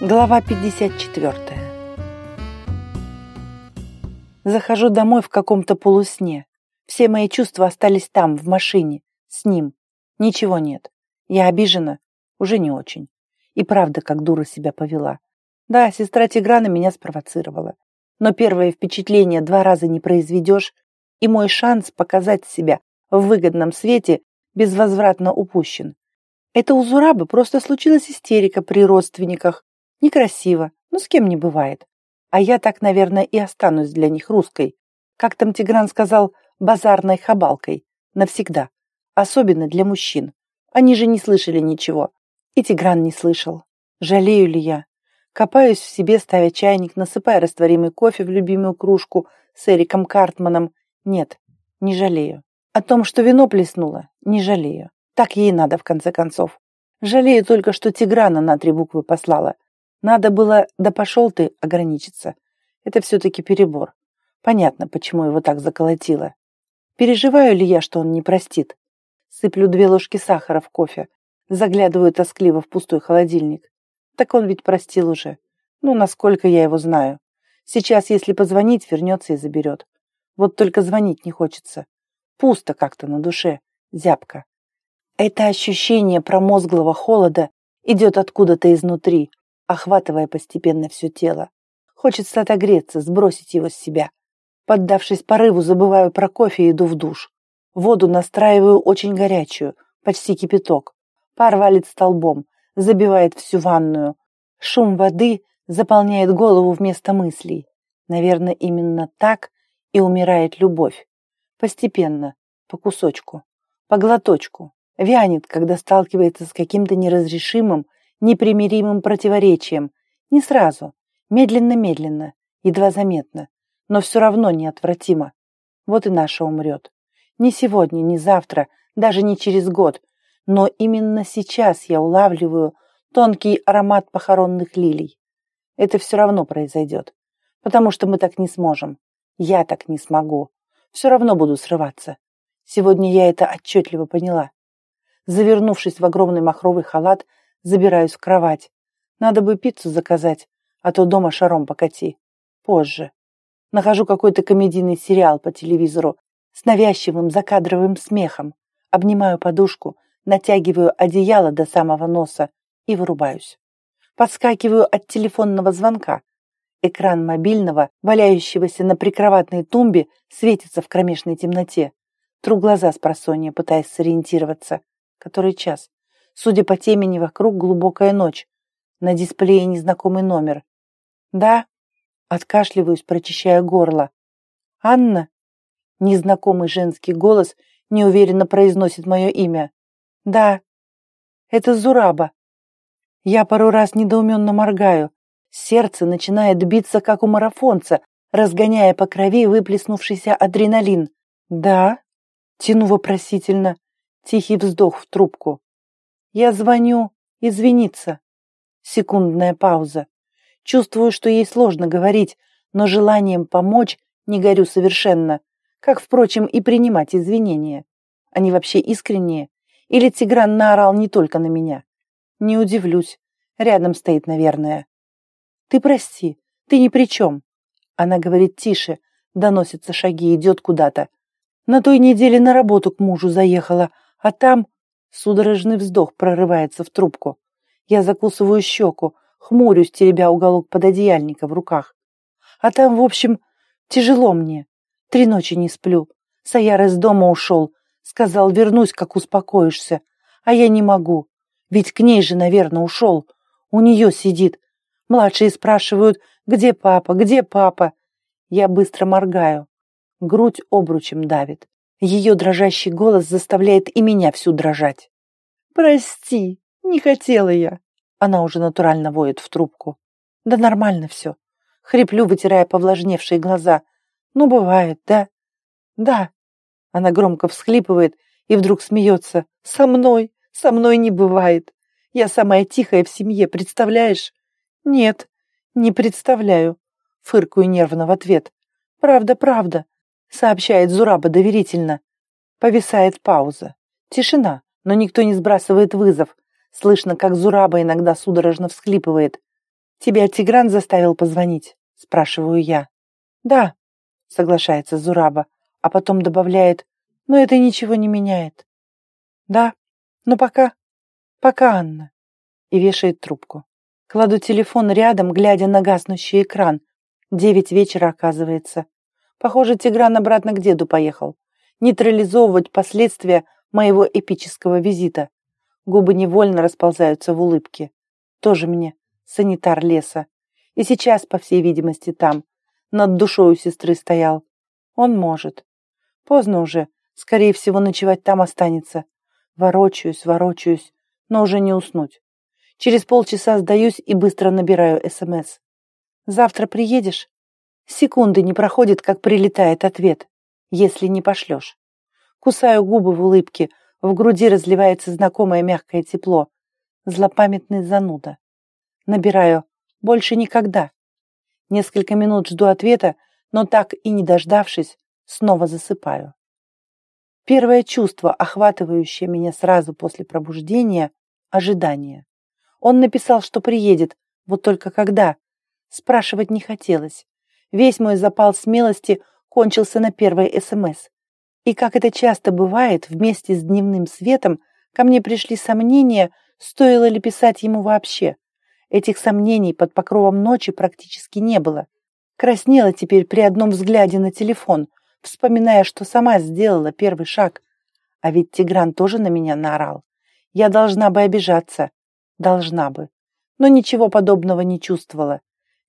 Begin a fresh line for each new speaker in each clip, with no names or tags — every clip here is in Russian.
Глава 54 Захожу домой в каком-то полусне. Все мои чувства остались там, в машине, с ним. Ничего нет. Я обижена? Уже не очень. И правда, как дура себя повела. Да, сестра Тиграна меня спровоцировала. Но первое впечатление два раза не произведешь, и мой шанс показать себя в выгодном свете безвозвратно упущен. Это у Зурабы просто случилась истерика при родственниках, Некрасиво, но с кем не бывает. А я так, наверное, и останусь для них русской. Как там Тигран сказал, базарной хабалкой. Навсегда. Особенно для мужчин. Они же не слышали ничего. И Тигран не слышал. Жалею ли я? Копаюсь в себе, ставя чайник, насыпая растворимый кофе в любимую кружку с Эриком Картманом. Нет, не жалею. О том, что вино плеснуло, не жалею. Так ей надо, в конце концов. Жалею только, что Тиграна на три буквы послала. Надо было «да пошел ты» ограничиться. Это все-таки перебор. Понятно, почему его так заколотило. Переживаю ли я, что он не простит? Сыплю две ложки сахара в кофе. Заглядываю тоскливо в пустой холодильник. Так он ведь простил уже. Ну, насколько я его знаю. Сейчас, если позвонить, вернется и заберет. Вот только звонить не хочется. Пусто как-то на душе, зябко. Это ощущение промозглого холода идет откуда-то изнутри, охватывая постепенно все тело. Хочется отогреться, сбросить его с себя. Поддавшись порыву, забываю про кофе и иду в душ. Воду настраиваю очень горячую, почти кипяток. Пар валит столбом, забивает всю ванную. Шум воды заполняет голову вместо мыслей. Наверное, именно так и умирает любовь. Постепенно, по кусочку, по глоточку. Вянет, когда сталкивается с каким-то неразрешимым, непримиримым противоречием. Не сразу, медленно-медленно, едва заметно, но все равно неотвратимо. Вот и наша умрет. Не сегодня, не завтра, даже не через год, но именно сейчас я улавливаю тонкий аромат похоронных лилий. Это все равно произойдет, потому что мы так не сможем. Я так не смогу. Все равно буду срываться. Сегодня я это отчетливо поняла. Завернувшись в огромный махровый халат, забираюсь в кровать. Надо бы пиццу заказать, а то дома шаром покати. Позже. Нахожу какой-то комедийный сериал по телевизору с навязчивым закадровым смехом. Обнимаю подушку, натягиваю одеяло до самого носа и вырубаюсь. Подскакиваю от телефонного звонка. Экран мобильного, валяющегося на прикроватной тумбе, светится в кромешной темноте. Тру глаза с просонья, пытаясь сориентироваться. Который час? Судя по темени вокруг, глубокая ночь. На дисплее незнакомый номер. «Да?» Откашливаюсь, прочищая горло. «Анна?» Незнакомый женский голос неуверенно произносит мое имя. «Да, это Зураба». Я пару раз недоуменно моргаю. Сердце начинает биться, как у марафонца, разгоняя по крови выплеснувшийся адреналин. «Да?» Тяну вопросительно. Тихий вздох в трубку. Я звоню извиниться. Секундная пауза. Чувствую, что ей сложно говорить, но желанием помочь не горю совершенно, как, впрочем, и принимать извинения. Они вообще искренние? Или Тигран наорал не только на меня? Не удивлюсь. Рядом стоит, наверное. Ты прости, ты ни при чем. Она говорит тише, доносятся шаги, идет куда-то. На той неделе на работу к мужу заехала, а там Судорожный вздох прорывается в трубку. Я закусываю щеку, хмурюсь, теребя уголок пододеяльника в руках. А там, в общем, тяжело мне. Три ночи не сплю. Саяр из дома ушел. Сказал, вернусь, как успокоишься. А я не могу. Ведь к ней же, наверное, ушел. У нее сидит. Младшие спрашивают, где папа, где папа? Я быстро моргаю. Грудь обручем давит. Ее дрожащий голос заставляет и меня всю дрожать. «Прости, не хотела я». Она уже натурально воет в трубку. «Да нормально все». Хриплю, вытирая повлажневшие глаза. «Ну, бывает, да?» «Да». Она громко всхлипывает и вдруг смеется. «Со мной, со мной не бывает. Я самая тихая в семье, представляешь?» «Нет, не представляю», — фыркаю нервно в ответ. «Правда, правда сообщает Зураба доверительно. Повисает пауза. Тишина, но никто не сбрасывает вызов. Слышно, как Зураба иногда судорожно всхлипывает. «Тебя Тигран заставил позвонить?» – спрашиваю я. «Да», – соглашается Зураба, а потом добавляет, «но это ничего не меняет». «Да, но пока, пока, Анна», и вешает трубку. Кладу телефон рядом, глядя на гаснущий экран. Девять вечера, оказывается. Похоже, Тигран обратно к деду поехал. Нейтрализовывать последствия моего эпического визита. Губы невольно расползаются в улыбке. Тоже мне санитар леса. И сейчас, по всей видимости, там. Над душой у сестры стоял. Он может. Поздно уже. Скорее всего, ночевать там останется. Ворочаюсь, ворочаюсь, но уже не уснуть. Через полчаса сдаюсь и быстро набираю СМС. «Завтра приедешь?» Секунды не проходит, как прилетает ответ. «Если не пошлешь». Кусаю губы в улыбке, в груди разливается знакомое мягкое тепло. Злопамятный зануда. Набираю «больше никогда». Несколько минут жду ответа, но так и не дождавшись, снова засыпаю. Первое чувство, охватывающее меня сразу после пробуждения – ожидание. Он написал, что приедет, вот только когда. Спрашивать не хотелось. Весь мой запал смелости кончился на первой СМС. И как это часто бывает, вместе с дневным светом ко мне пришли сомнения, стоило ли писать ему вообще. Этих сомнений под покровом ночи практически не было. Краснела теперь при одном взгляде на телефон, вспоминая, что сама сделала первый шаг. А ведь Тигран тоже на меня наорал. Я должна бы обижаться. Должна бы. Но ничего подобного не чувствовала.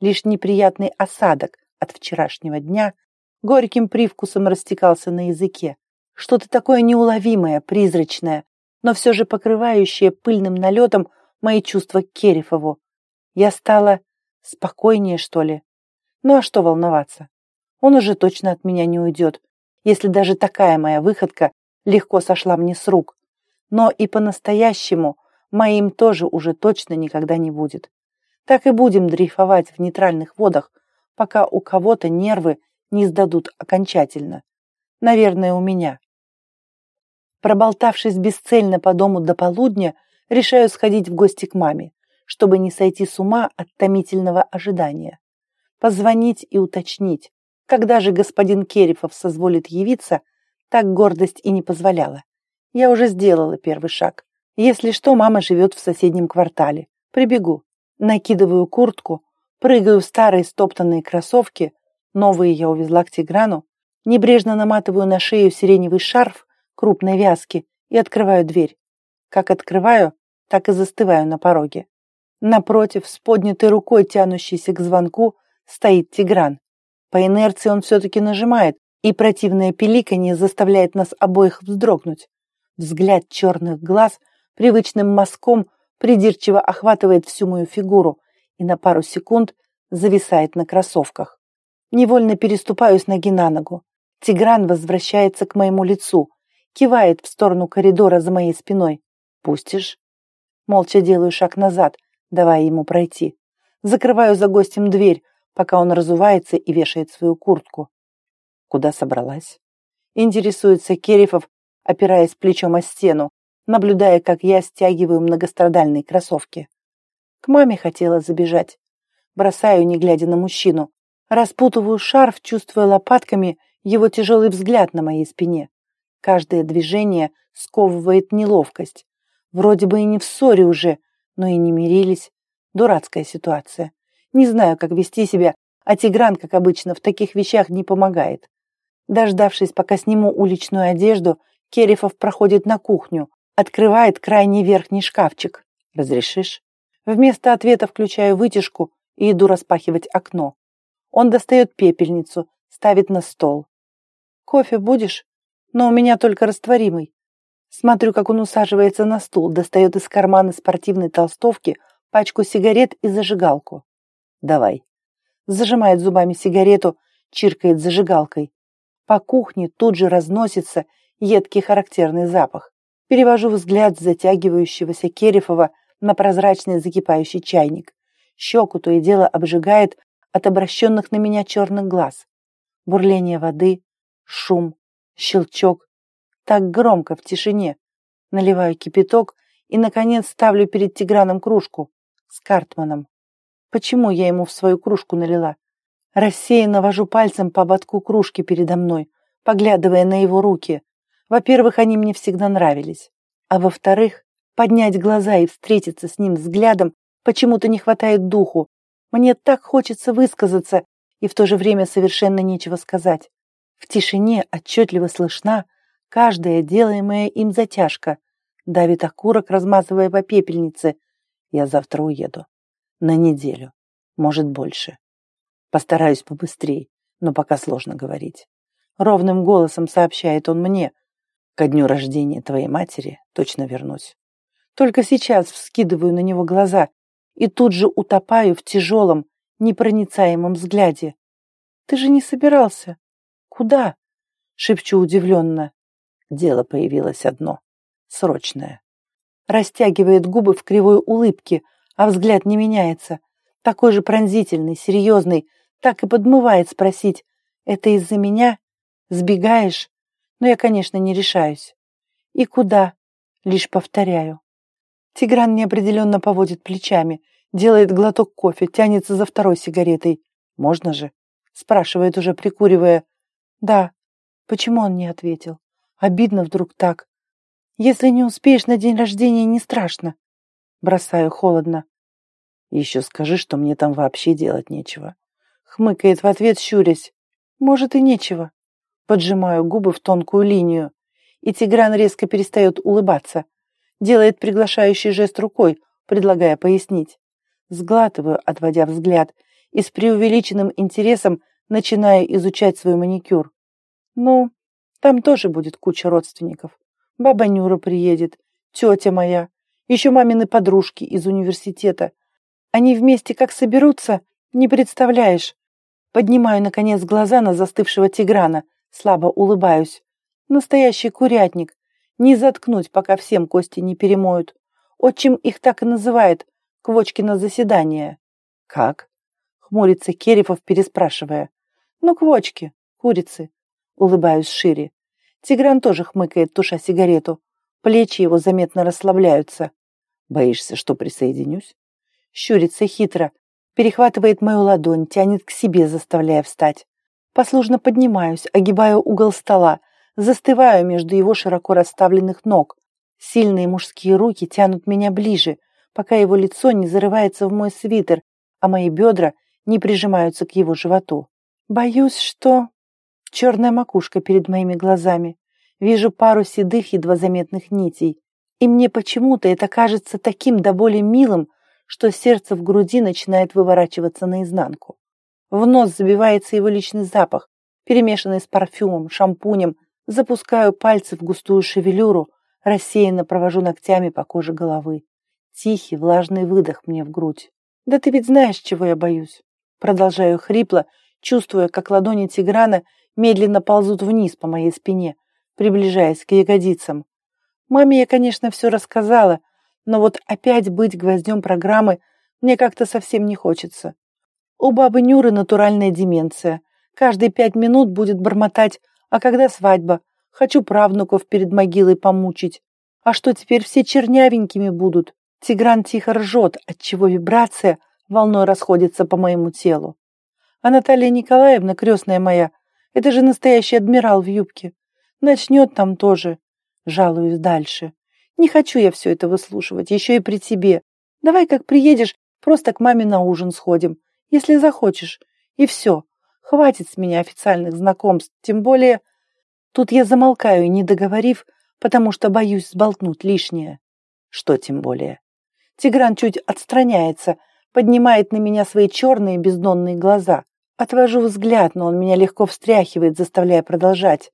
Лишь неприятный осадок от вчерашнего дня горьким привкусом растекался на языке. Что-то такое неуловимое, призрачное, но все же покрывающее пыльным налетом мои чувства к Керифову. Я стала спокойнее, что ли. Ну а что волноваться? Он уже точно от меня не уйдет, если даже такая моя выходка легко сошла мне с рук. Но и по-настоящему моим тоже уже точно никогда не будет. Так и будем дрейфовать в нейтральных водах, пока у кого-то нервы не сдадут окончательно. Наверное, у меня. Проболтавшись бесцельно по дому до полудня, решаю сходить в гости к маме, чтобы не сойти с ума от томительного ожидания. Позвонить и уточнить, когда же господин Керифов созволит явиться, так гордость и не позволяла. Я уже сделала первый шаг. Если что, мама живет в соседнем квартале. Прибегу. Накидываю куртку, прыгаю в старые стоптанные кроссовки, новые я увезла к Тиграну, небрежно наматываю на шею сиреневый шарф крупной вязки и открываю дверь. Как открываю, так и застываю на пороге. Напротив, с поднятой рукой, тянущейся к звонку, стоит Тигран. По инерции он все-таки нажимает, и противное пиликанье заставляет нас обоих вздрогнуть. Взгляд черных глаз – привычным мазком придирчиво охватывает всю мою фигуру и на пару секунд зависает на кроссовках. Невольно переступаю с ноги на ногу. Тигран возвращается к моему лицу, кивает в сторону коридора за моей спиной. «Пустишь?» Молча делаю шаг назад, давая ему пройти. Закрываю за гостем дверь, пока он разувается и вешает свою куртку. Куда собралась? Интересуется Керифов, опираясь плечом о стену, наблюдая, как я стягиваю многострадальные кроссовки. Маме хотела забежать. Бросаю, не глядя на мужчину. Распутываю шарф, чувствуя лопатками его тяжелый взгляд на моей спине. Каждое движение сковывает неловкость. Вроде бы и не в ссоре уже, но и не мирились. Дурацкая ситуация. Не знаю, как вести себя, а Тигран, как обычно, в таких вещах не помогает. Дождавшись, пока сниму уличную одежду, Керифов проходит на кухню, Открывает крайний верхний шкафчик. Разрешишь? Вместо ответа включаю вытяжку и иду распахивать окно. Он достает пепельницу, ставит на стол. «Кофе будешь? Но у меня только растворимый». Смотрю, как он усаживается на стул, достает из кармана спортивной толстовки пачку сигарет и зажигалку. «Давай». Зажимает зубами сигарету, чиркает зажигалкой. По кухне тут же разносится едкий характерный запах. Перевожу взгляд затягивающегося Керифова на прозрачный закипающий чайник. Щеку то и дело обжигает от обращенных на меня черных глаз. Бурление воды, шум, щелчок. Так громко в тишине. Наливаю кипяток и, наконец, ставлю перед Тиграном кружку с Картманом. Почему я ему в свою кружку налила? Рассеянно вожу пальцем по ободку кружки передо мной, поглядывая на его руки. Во-первых, они мне всегда нравились. А во-вторых, поднять глаза и встретиться с ним взглядом почему-то не хватает духу. Мне так хочется высказаться, и в то же время совершенно нечего сказать. В тишине отчетливо слышна каждая делаемая им затяжка. Давит окурок, размазывая по пепельнице. Я завтра уеду. На неделю. Может, больше. Постараюсь побыстрее, но пока сложно говорить. Ровным голосом сообщает он мне. Ко дню рождения твоей матери точно вернусь. Только сейчас вскидываю на него глаза и тут же утопаю в тяжелом, непроницаемом взгляде. Ты же не собирался. Куда? Шепчу удивленно. Дело появилось одно. Срочное. Растягивает губы в кривой улыбке, а взгляд не меняется. Такой же пронзительный, серьезный, так и подмывает спросить, это из-за меня? Сбегаешь? Но я, конечно, не решаюсь. И куда? Лишь повторяю. Тигран неопределенно поводит плечами, делает глоток кофе, тянется за второй сигаретой. Можно же? Спрашивает уже, прикуривая. Да. Почему он не ответил? Обидно вдруг так. Если не успеешь на день рождения, не страшно. Бросаю холодно. Еще скажи, что мне там вообще делать нечего. Хмыкает в ответ, щурясь. Может и нечего. Поджимаю губы в тонкую линию. И Тигран резко перестает улыбаться. Делает приглашающий жест рукой, предлагая пояснить. Сглатываю, отводя взгляд, и с преувеличенным интересом начиная изучать свой маникюр. Ну, там тоже будет куча родственников. Баба Нюра приедет, тетя моя, еще мамины подружки из университета. Они вместе как соберутся, не представляешь. Поднимаю, наконец, глаза на застывшего Тиграна, слабо улыбаюсь. Настоящий курятник. Не заткнуть, пока всем кости не перемоют. Отчим их так и называет, Квочкино заседание. Как? Хмурится Керифов, переспрашивая. Ну, квочки, курицы. Улыбаюсь шире. Тигран тоже хмыкает, туша сигарету. Плечи его заметно расслабляются. Боишься, что присоединюсь? Щурится хитро, перехватывает мою ладонь, тянет к себе, заставляя встать. Послушно поднимаюсь, огибаю угол стола, застываю между его широко расставленных ног. Сильные мужские руки тянут меня ближе, пока его лицо не зарывается в мой свитер, а мои бедра не прижимаются к его животу. Боюсь, что... Черная макушка перед моими глазами. Вижу пару седых, едва заметных нитей. И мне почему-то это кажется таким до боли милым, что сердце в груди начинает выворачиваться наизнанку. В нос забивается его личный запах, перемешанный с парфюмом, шампунем. Запускаю пальцы в густую шевелюру, рассеянно провожу ногтями по коже головы. Тихий, влажный выдох мне в грудь. «Да ты ведь знаешь, чего я боюсь!» Продолжаю хрипло, чувствуя, как ладони Тиграна медленно ползут вниз по моей спине, приближаясь к ягодицам. Маме я, конечно, все рассказала, но вот опять быть гвоздем программы мне как-то совсем не хочется. У бабы Нюры натуральная деменция. Каждые пять минут будет бормотать «А когда свадьба? Хочу правнуков перед могилой помучить. А что, теперь все чернявенькими будут?» Тигран тихо ржет, отчего вибрация волной расходится по моему телу. А Наталья Николаевна, крестная моя, это же настоящий адмирал в юбке. Начнет там тоже. Жалуюсь дальше. Не хочу я все это выслушивать, еще и при тебе. Давай, как приедешь, просто к маме на ужин сходим, если захочешь. И все. Хватит с меня официальных знакомств, тем более... Тут я замолкаю, не договорив, потому что боюсь сболтнуть лишнее. Что тем более? Тигран чуть отстраняется, поднимает на меня свои черные бездонные глаза. Отвожу взгляд, но он меня легко встряхивает, заставляя продолжать.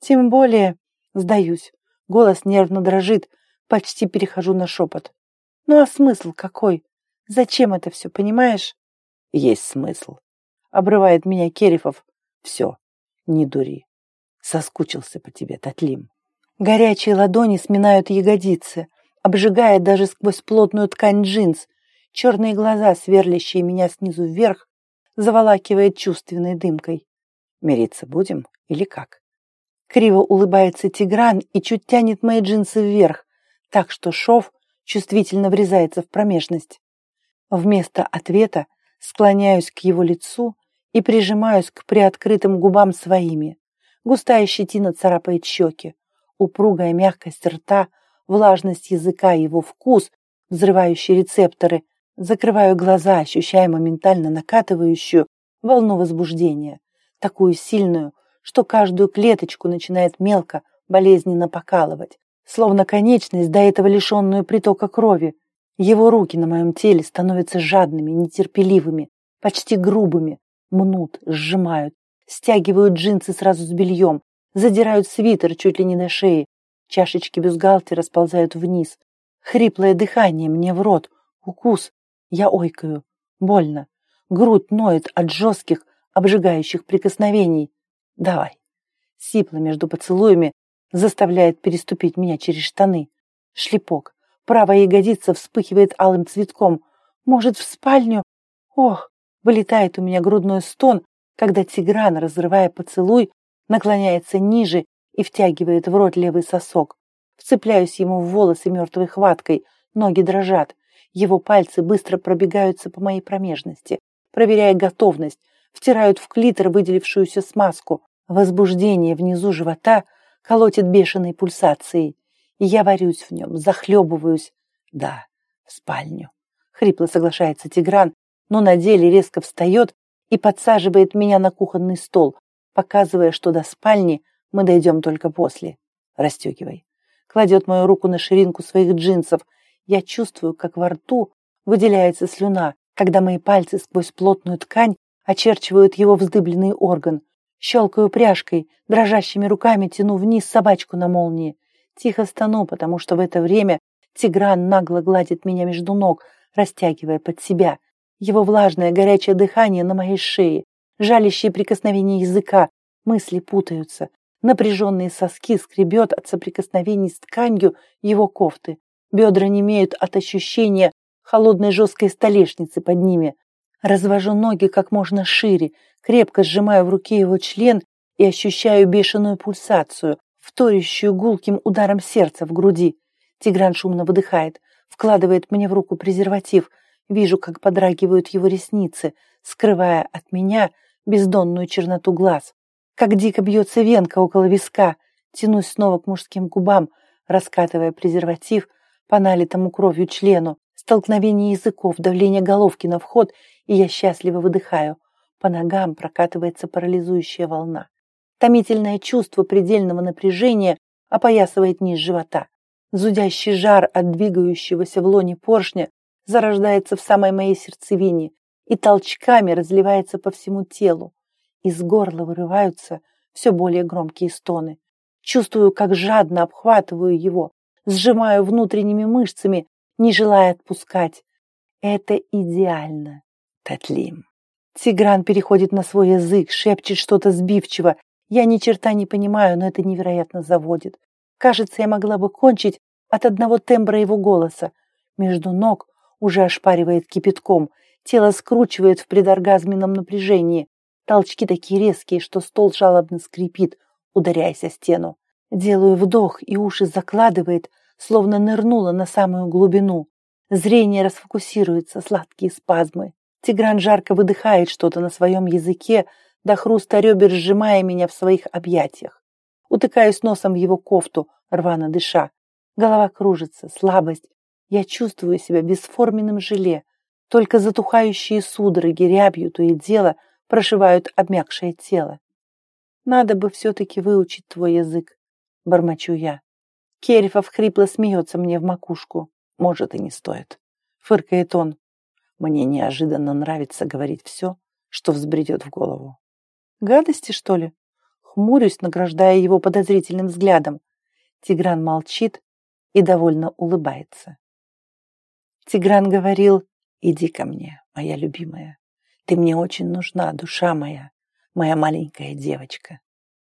Тем более, сдаюсь, голос нервно дрожит, почти перехожу на шепот. Ну а смысл какой? Зачем это все, понимаешь? Есть смысл. Обрывает меня Керифов. Все, не дури. Соскучился по тебе, Татлим. Горячие ладони сминают ягодицы, обжигая даже сквозь плотную ткань джинс. Черные глаза, сверлящие меня снизу вверх, заволакивает чувственной дымкой. Мириться будем или как? Криво улыбается Тигран и чуть тянет мои джинсы вверх, так что шов чувствительно врезается в промежность. Вместо ответа склоняюсь к его лицу и прижимаюсь к приоткрытым губам своими. Густая щетина царапает щеки, упругая мягкость рта, влажность языка, его вкус, взрывающий рецепторы. Закрываю глаза, ощущая моментально накатывающую волну возбуждения, такую сильную, что каждую клеточку начинает мелко, болезненно покалывать, словно конечность, до этого лишенную притока крови. Его руки на моем теле становятся жадными, нетерпеливыми, почти грубыми, мнут, сжимают, стягивают джинсы сразу с бельем, задирают свитер чуть ли не до шеи, чашечки бюстгальтера сползают вниз, хриплое дыхание мне в рот, укус, я ойкаю, больно, грудь ноет от жестких, обжигающих прикосновений. Давай. Сипло между поцелуями заставляет переступить меня через штаны. Шлепок. Правая ягодица вспыхивает алым цветком. Может, в спальню? Ох, вылетает у меня грудной стон, когда Тигран, разрывая поцелуй, наклоняется ниже и втягивает в рот левый сосок. Вцепляюсь ему в волосы мертвой хваткой, ноги дрожат. Его пальцы быстро пробегаются по моей промежности, проверяя готовность, втирают в клитор выделившуюся смазку. Возбуждение внизу живота колотит бешеной пульсацией. И я варюсь в нем, захлебываюсь. Да, в спальню. Хрипло соглашается Тигран, но на деле резко встает и подсаживает меня на кухонный стол, показывая, что до спальни мы дойдем только после. Растегивай. Кладет мою руку на ширинку своих джинсов. Я чувствую, как во рту выделяется слюна, когда мои пальцы сквозь плотную ткань очерчивают его вздыбленный орган. Щелкаю пряжкой, дрожащими руками тяну вниз собачку на молнии. Тихо стану, потому что в это время Тигран нагло гладит меня между ног, растягивая под себя. Его влажное горячее дыхание на моей шее, жалящие прикосновения языка, мысли путаются. Напряженные соски скребет от соприкосновений с тканью его кофты. Бедра немеют от ощущения холодной жесткой столешницы под ними. Развожу ноги как можно шире, крепко сжимаю в руке его член и ощущаю бешеную пульсацию, вторящую гулким ударом сердца в груди. Тигран шумно выдыхает, вкладывает мне в руку презерватив. Вижу, как подрагивают его ресницы, скрывая от меня бездонную черноту глаз. Как дико бьется венка около виска. Тянусь снова к мужским губам, раскатывая презерватив по налитому кровью члену. Столкновение языков, давление головки на вход, и я счастливо выдыхаю. По ногам прокатывается парализующая волна. Томительное чувство предельного напряжения опоясывает низ живота. Зудящий жар от двигающегося в лоне поршня зарождается в самой моей сердцевине и толчками разливается по всему телу. Из горла вырываются все более громкие стоны. Чувствую, как жадно обхватываю его, сжимаю внутренними мышцами, не желая отпускать. Это идеально, Татлим. Тигран переходит на свой язык, шепчет что-то сбивчиво. Я ни черта не понимаю, но это невероятно заводит. Кажется, я могла бы кончить от одного тембра его голоса. Между ног уже ошпаривает кипятком, тело скручивает в предоргазменном напряжении. Толчки такие резкие, что стол жалобно скрипит, ударяясь о стену. Делаю вдох, и уши закладывает, словно нырнула на самую глубину. Зрение расфокусируется, сладкие спазмы. Тигран жарко выдыхает что-то на своем языке, до хруста ребер сжимая меня в своих объятиях. Утыкаюсь носом в его кофту, рвано дыша. Голова кружится, слабость. Я чувствую себя бесформенным желе. Только затухающие судороги рябью то и дело прошивают обмякшее тело. Надо бы все-таки выучить твой язык, бормочу я. Керифов хрипло смеется мне в макушку. Может, и не стоит. Фыркает он. Мне неожиданно нравится говорить все, что взбредет в голову. Гадости, что ли? Хмурюсь, награждая его подозрительным взглядом. Тигран молчит и довольно улыбается. Тигран говорил, иди ко мне, моя любимая. Ты мне очень нужна, душа моя, моя маленькая девочка.